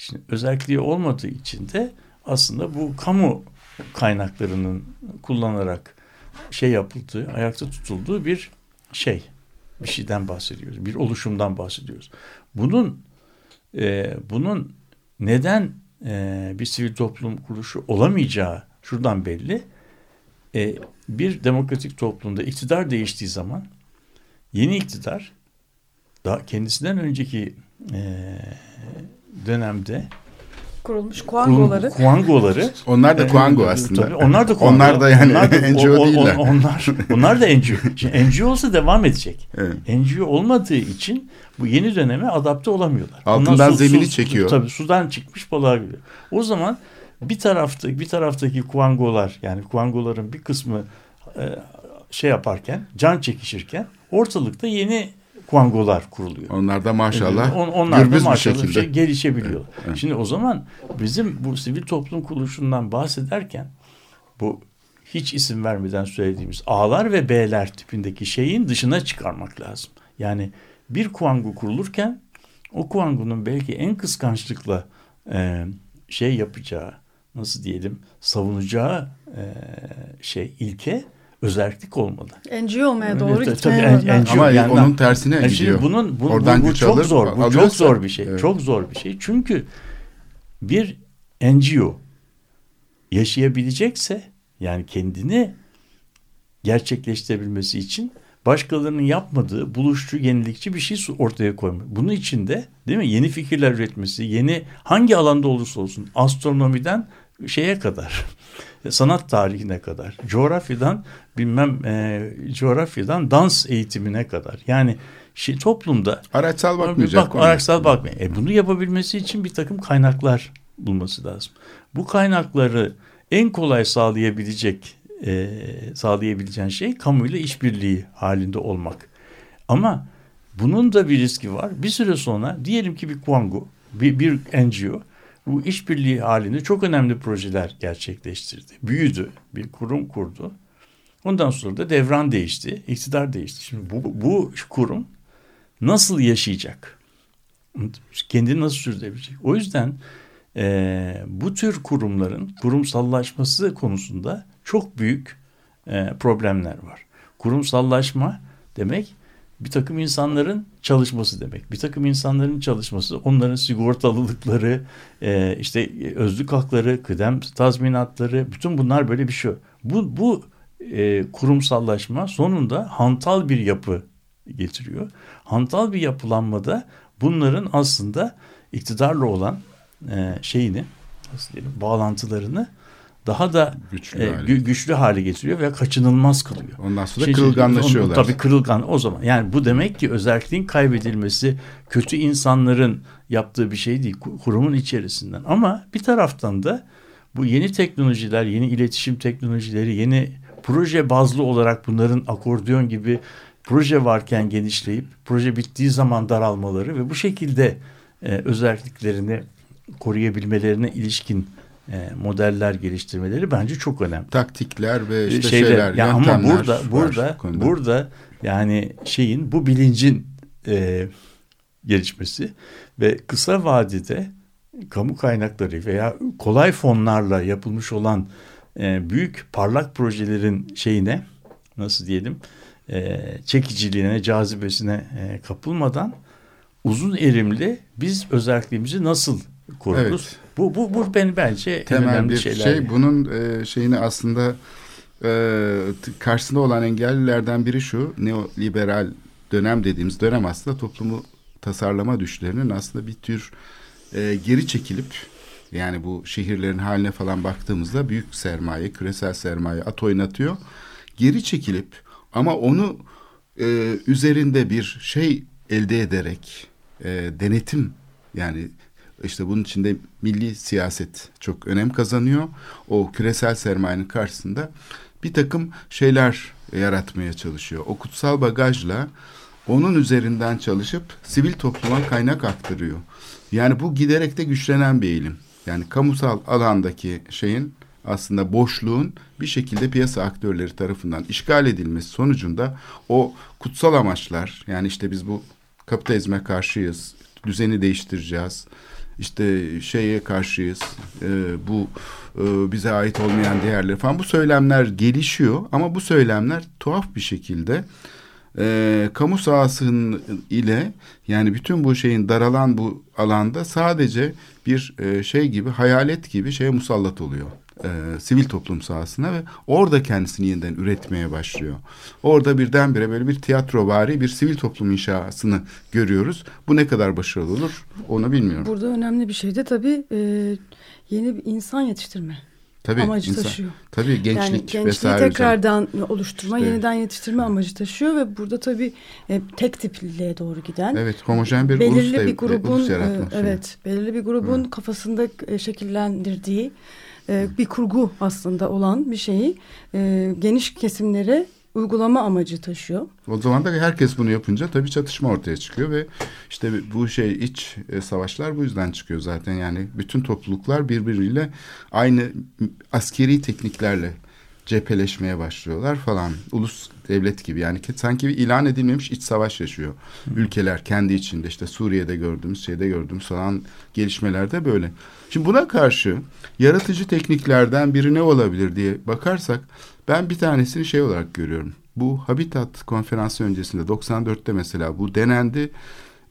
Şimdi özelliği olmadığı için de aslında bu kamu kaynaklarının kullanarak şey yapıldığı, ayakta tutulduğu bir şey, bir şeyden bahsediyoruz, bir oluşumdan bahsediyoruz. Bunun e, bunun neden e, bir sivil toplum kuruluşu olamayacağı şuradan belli. E, bir demokratik toplumda iktidar değiştiği zaman yeni iktidar daha kendisinden önceki e, dönemde Kurulmuş kuangoları. Kuangoları. Onlar da e, Kuango aslında. Tabii, onlar da Kuango. Onlar da yani Onlar da- *laughs* NGO o- değiller. Onlar, onlar da NGO. *laughs* Şimdi NGO olsa devam edecek. Evet. NGO olmadığı için bu yeni döneme adapte olamıyorlar. Altından Onlar su- zemini su- çekiyor. Tabii sudan çıkmış balığa geliyor. O zaman bir tarafta bir taraftaki kuangolar yani kuangoların bir kısmı e, şey yaparken can çekişirken ortalıkta yeni kuangolar kuruluyor. Onlar da maşallah On, onlar da gürbüz bir maşallah şekilde. şey gelişebiliyorlar. Evet. Şimdi o zaman bizim bu sivil toplum kuruluşundan bahsederken bu hiç isim vermeden söylediğimiz A'lar ve B'ler tipindeki şeyin dışına çıkarmak lazım. Yani bir kuangu kurulurken o kuangunun belki en kıskançlıkla e, şey yapacağı, nasıl diyelim, savunacağı e, şey ilke özellik olmalı. NGO olmaya doğru Evet, gitmeye tabii, lazım. Ama yani- onun tersine Yani gidiyor. bunun bu, Oradan bu, bu çok alır, zor. Bu çok alıyorsa- zor bir şey. Evet. Çok zor bir şey. Çünkü bir NGO yaşayabilecekse yani kendini gerçekleştirebilmesi için başkalarının yapmadığı buluşçu, yenilikçi bir şey ortaya koymak. Bunun için de değil mi? Yeni fikirler üretmesi, yeni hangi alanda olursa olsun astronomiden şeye kadar sanat tarihine kadar, coğrafyadan bilmem e, coğrafyadan dans eğitimine kadar. Yani şey, toplumda Araçsal bakmayacak. Bak, araçsal bakmıyor. E bunu yapabilmesi için bir takım kaynaklar bulması lazım. Bu kaynakları en kolay sağlayabilecek e, sağlayabileceğin şey kamuyla işbirliği halinde olmak. Ama bunun da bir riski var. Bir süre sonra diyelim ki bir Kuangu, bir, bir NGO bu işbirliği halinde çok önemli projeler gerçekleştirdi. Büyüdü, bir kurum kurdu. Ondan sonra da devran değişti, iktidar değişti. Şimdi bu, bu kurum nasıl yaşayacak? Kendini nasıl sürdürebilecek? O yüzden e, bu tür kurumların kurumsallaşması konusunda çok büyük e, problemler var. Kurumsallaşma demek bir takım insanların çalışması demek. Bir takım insanların çalışması, onların sigortalılıkları, e, işte özlük hakları, kıdem tazminatları, bütün bunlar böyle bir şey. Bu, bu e, kurumsallaşma sonunda hantal bir yapı getiriyor. Hantal bir yapılanmada bunların aslında iktidarla olan e, şeyini, nasıl diyelim, bağlantılarını daha da Güçlü e, hale. gü- güçlü hale getiriyor ve kaçınılmaz kılıyor. Ondan sonra Şey- kırılganlaşıyorlar. Tabii kırılgan o zaman. Yani bu demek ki özelliğin kaybedilmesi kötü insanların yaptığı bir şey değil. ku- Kurumun içerisinden. Ama bir taraftan da bu yeni teknolojiler, yeni iletişim teknolojileri, yeni proje bazlı olarak bunların akordeon gibi proje varken genişleyip proje bittiği zaman daralmaları ve bu şekilde e, özelliklerini koruyabilmelerine ilişkin modeller geliştirmeleri bence çok önemli. Taktikler ve işte Şeyler, şeyler, ya ama burada burada burada yani şeyin bu bilincin e, gelişmesi ve kısa vadede kamu kaynakları veya kolay fonlarla yapılmış olan e, büyük parlak projelerin şeyine nasıl diyelim e, çekiciliğine, cazibesine e, kapılmadan uzun erimli biz özelliğimizi nasıl koruruz? Evet. Bu bu bu ben bence en temel önemli bir şeyler. şey. Bunun e, şeyini aslında e, karşısında olan engellilerden biri şu neoliberal dönem dediğimiz dönem aslında toplumu tasarlama düşlerinin aslında bir tür e, geri çekilip yani bu şehirlerin haline falan baktığımızda büyük sermaye, küresel sermaye at oynatıyor. Geri çekilip ama onu e, üzerinde bir şey elde ederek e, denetim yani işte bunun içinde milli siyaset çok önem kazanıyor. O küresel sermayenin karşısında bir takım şeyler yaratmaya çalışıyor. O kutsal bagajla onun üzerinden çalışıp sivil topluma kaynak aktarıyor. Yani bu giderek de güçlenen bir eğilim. Yani kamusal alandaki şeyin aslında boşluğun bir şekilde piyasa aktörleri tarafından işgal edilmesi sonucunda o kutsal amaçlar yani işte biz bu kapitalizme karşıyız, düzeni değiştireceğiz, işte şeye karşıyız, e, bu e, bize ait olmayan değerler falan bu söylemler gelişiyor ama bu söylemler tuhaf bir şekilde e, kamu sahasının ile yani bütün bu şeyin daralan bu alanda sadece bir e, şey gibi hayalet gibi şeye musallat oluyor. E, sivil toplum sahasına ve orada kendisini yeniden üretmeye başlıyor. Orada birdenbire böyle bir tiyatrovari bir sivil toplum inşasını görüyoruz. Bu ne kadar başarılı olur onu bilmiyorum. Burada önemli bir şey de tabii e, yeni bir insan yetiştirme Tabii, amacı insan- taşıyor. Tabii gençlik yani gençliği vesaire. tekrardan oluşturma, İşte- yeniden yetiştirme amacı taşıyor ve burada tabii e, tek tipliliğe doğru giden Evet homojen bir belirli ulus, bir grubun e, evet belirli bir grubun kafasında e, şekillendirdiği e, bir kurgu aslında olan bir şeyi e, geniş kesimlere uygulama amacı taşıyor. O zaman da herkes bunu yapınca tabii çatışma ortaya çıkıyor ve işte bu şey iç e, savaşlar bu yüzden çıkıyor zaten yani bütün topluluklar birbiriyle aynı askeri tekniklerle cepheleşmeye başlıyorlar falan. Ulus devlet gibi yani sanki bir ilan edilmemiş iç savaş yaşıyor. Ülkeler kendi içinde işte Suriye'de gördüğümüz şeyde gördüğümüz falan gelişmelerde böyle. Şimdi buna karşı yaratıcı tekniklerden biri ne olabilir diye bakarsak ben bir tanesini şey olarak görüyorum. Bu Habitat konferansı öncesinde 94'te mesela bu denendi.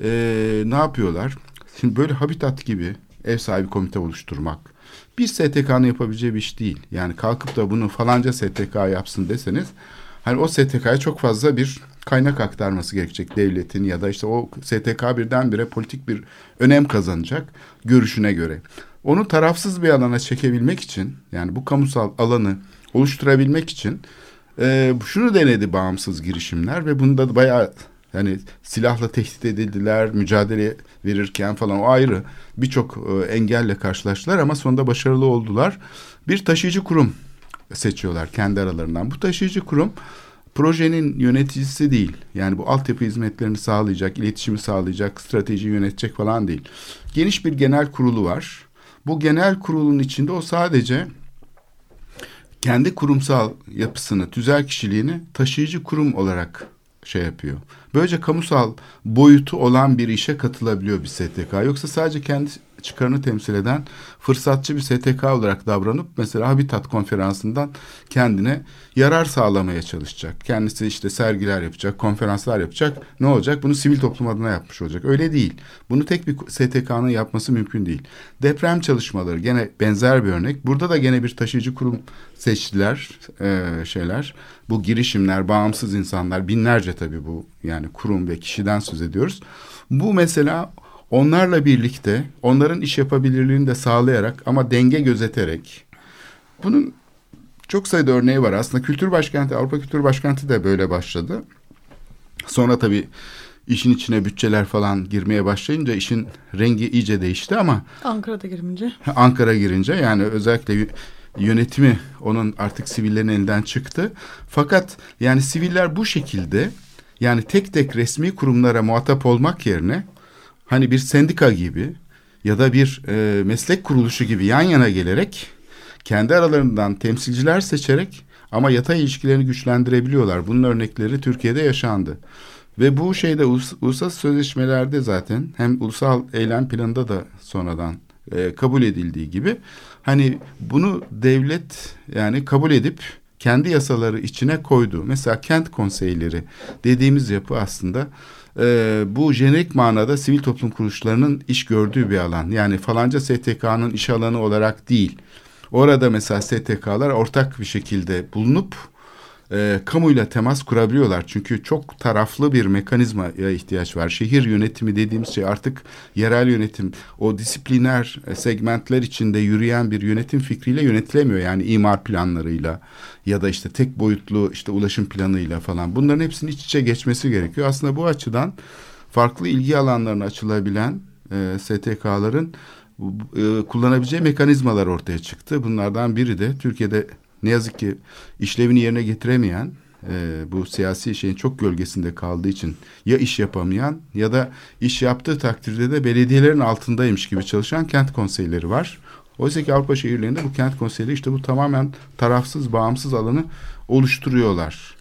Ee, ne yapıyorlar? Şimdi böyle Habitat gibi ev sahibi komite oluşturmak bir STK'nın yapabileceği bir iş değil. Yani kalkıp da bunu falanca STK yapsın deseniz hani o STK'ya çok fazla bir kaynak aktarması gerekecek devletin ya da işte o STK birdenbire politik bir önem kazanacak görüşüne göre. Onu tarafsız bir alana çekebilmek için yani bu kamusal alanı oluşturabilmek için e, şunu denedi bağımsız girişimler ve bunda da bayağı yani silahla tehdit edildiler, mücadele verirken falan o ayrı birçok e, engelle karşılaştılar ama sonunda başarılı oldular. Bir taşıyıcı kurum seçiyorlar kendi aralarından. Bu taşıyıcı kurum projenin yöneticisi değil. Yani bu altyapı hizmetlerini sağlayacak, iletişimi sağlayacak, strateji yönetecek falan değil. Geniş bir genel kurulu var. Bu genel kurulun içinde o sadece kendi kurumsal yapısını, tüzel kişiliğini taşıyıcı kurum olarak şey yapıyor. Böylece kamusal boyutu olan bir işe katılabiliyor bir STK. Yoksa sadece kendi çıkarını temsil eden fırsatçı bir STK olarak davranıp mesela Habitat konferansından kendine yarar sağlamaya çalışacak. Kendisi işte sergiler yapacak, konferanslar yapacak. Ne olacak? Bunu sivil toplum adına yapmış olacak. Öyle değil. Bunu tek bir STK'nın yapması mümkün değil. Deprem çalışmaları gene benzer bir örnek. Burada da gene bir taşıyıcı kurum seçtiler e, şeyler. Bu girişimler, bağımsız insanlar, binlerce tabii bu yani kurum ve kişiden söz ediyoruz. Bu mesela onlarla birlikte onların iş yapabilirliğini de sağlayarak ama denge gözeterek bunun çok sayıda örneği var. Aslında Kültür Başkenti, Avrupa Kültür Başkenti de böyle başladı. Sonra tabii işin içine bütçeler falan girmeye başlayınca işin rengi iyice değişti ama Ankara'da girince. *laughs* Ankara girince yani özellikle yönetimi onun artık sivillerin elinden çıktı. Fakat yani siviller bu şekilde yani tek tek resmi kurumlara muhatap olmak yerine hani bir sendika gibi ya da bir e, meslek kuruluşu gibi yan yana gelerek kendi aralarından temsilciler seçerek ama yatay ilişkilerini güçlendirebiliyorlar. Bunun örnekleri Türkiye'de yaşandı. Ve bu şeyde ulus, uluslararası sözleşmelerde zaten hem ulusal eylem planında da sonradan e, kabul edildiği gibi hani bunu devlet yani kabul edip kendi yasaları içine koydu. Mesela kent konseyleri dediğimiz yapı aslında e, bu jenerik manada sivil toplum kuruluşlarının iş gördüğü bir alan. Yani falanca STK'nın iş alanı olarak değil. Orada mesela STK'lar ortak bir şekilde bulunup e, kamuyla temas kurabiliyorlar. Çünkü çok taraflı bir mekanizmaya ihtiyaç var. Şehir yönetimi dediğimiz şey artık yerel yönetim o disipliner segmentler içinde yürüyen bir yönetim fikriyle yönetilemiyor. Yani imar planlarıyla ya da işte tek boyutlu işte ulaşım planıyla falan bunların hepsinin iç içe geçmesi gerekiyor. Aslında bu açıdan farklı ilgi alanlarına açılabilen e, STK'ların e, kullanabileceği mekanizmalar ortaya çıktı. Bunlardan biri de Türkiye'de ne yazık ki işlevini yerine getiremeyen e, bu siyasi şeyin çok gölgesinde kaldığı için ya iş yapamayan ya da iş yaptığı takdirde de belediyelerin altındaymış gibi çalışan kent konseyleri var. Oysa ki Avrupa şehirlerinde bu kent konseyleri işte bu tamamen tarafsız, bağımsız alanı oluşturuyorlar.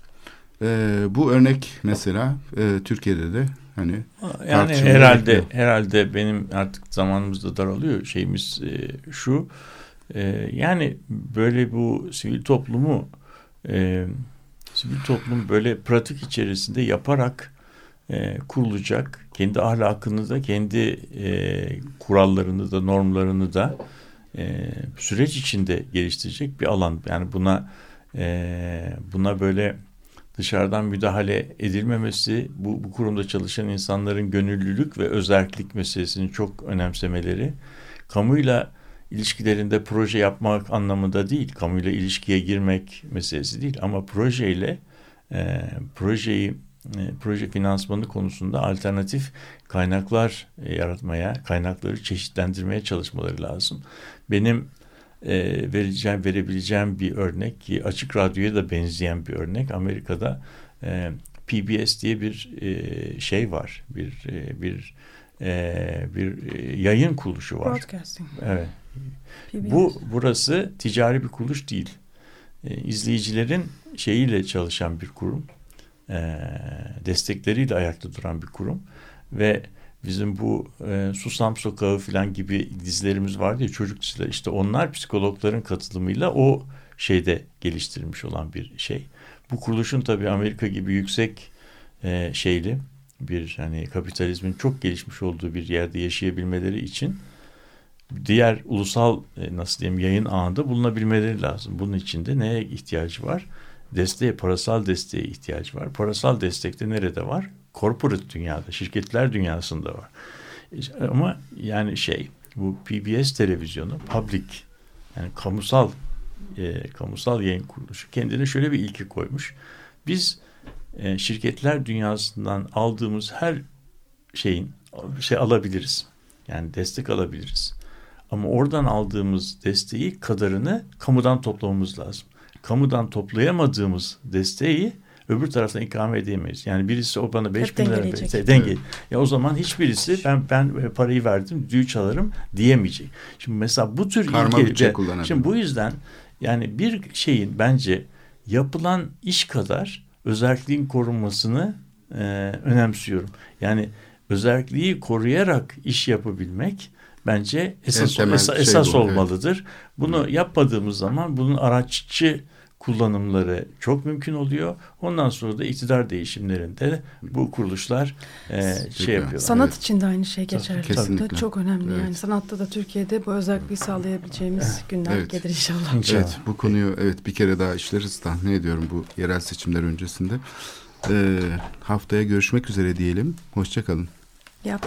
E, bu örnek mesela e, Türkiye'de de hani yani herhalde herhalde benim artık zamanımız da daralıyor şeyimiz e, şu e, yani böyle bu sivil toplumu e, sivil toplum böyle pratik içerisinde yaparak e, kurulacak kendi ahlakını da kendi e, kurallarını da normlarını da e, süreç içinde geliştirecek bir alan. Yani buna e, buna böyle dışarıdan müdahale edilmemesi, bu, bu kurumda çalışan insanların gönüllülük ve özellik meselesini çok önemsemeleri, kamuyla ilişkilerinde proje yapmak anlamında değil, kamuyla ilişkiye girmek meselesi değil ama projeyle e, projeyi e, proje finansmanı konusunda alternatif kaynaklar e, yaratmaya, kaynakları çeşitlendirmeye çalışmaları lazım. Benim e, vereceğim verebileceğim bir örnek ki açık radyoya da benzeyen bir örnek Amerika'da e, PBS diye bir e, şey var bir e, bir e, bir yayın kuruluşu var. Broadcasting. Evet. PBS. Bu burası ticari bir kuruluş değil. e, izleyicilerin şeyiyle çalışan bir kurum. E, destekleriyle ayakta duran bir kurum. Ve bizim bu e, Susam Sokağı falan gibi dizilerimiz vardı ya çocuk diziler. İşte onlar psikologların katılımıyla o şeyde geliştirilmiş olan bir şey. Bu kuruluşun tabii Amerika gibi yüksek e, şeyli bir hani kapitalizmin çok gelişmiş olduğu bir yerde yaşayabilmeleri için diğer ulusal e, nasıl diyeyim yayın ağında bulunabilmeleri lazım. Bunun için de neye ihtiyacı var? Desteğe, parasal desteğe ihtiyacı var. Parasal destek de nerede var? Corporate dünyada, şirketler dünyasında var. Ama yani şey bu PBS televizyonu public yani kamusal e, kamusal yayın kuruluşu kendine şöyle bir ilke koymuş. Biz e, şirketler dünyasından aldığımız her şeyin şey alabiliriz. Yani destek alabiliriz. Ama oradan aldığımız desteği kadarını kamudan toplamamız lazım. Kamudan toplayamadığımız desteği öbür taraftan ikame edemeyiz. Yani birisi o bana 5 bin lira verirse denge. Ya o zaman hiçbirisi ben ben parayı verdim düğü çalarım diyemeyecek. Şimdi mesela bu tür Karma ilke, şimdi bu yüzden yani bir şeyin bence yapılan iş kadar özelliğin korunmasını e, önemsiyorum. Yani özelliği koruyarak iş yapabilmek bence esas esas, şey esas bu, olmalıdır. Evet. Bunu evet. yapmadığımız zaman bunun araççı kullanımları çok mümkün oluyor. Ondan sonra da iktidar değişimlerinde bu kuruluşlar e, şey yapıyorlar. Sanat evet. için de aynı şey geçerli. Kesinlikle. Çok önemli evet. yani. Sanatta da Türkiye'de bu özelliği sağlayabileceğimiz evet. günler evet. gelir inşallah. inşallah. Evet bu konuyu evet bir kere daha işleriz tahmin ediyorum bu yerel seçimler öncesinde. Ee, haftaya görüşmek üzere diyelim. Hoşçakalın. Yap.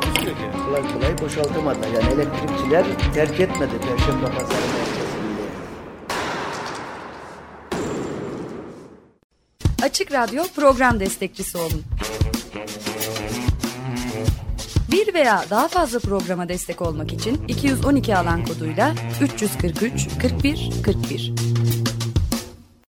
takusuyor ki. Kolay kolay boşaltamadılar. Yani elektrikçiler terk etmedi Perşembe Pazarı merkezinde. Açık Radyo program destekçisi olun. Bir veya daha fazla programa destek olmak için 212 alan koduyla 343 41 41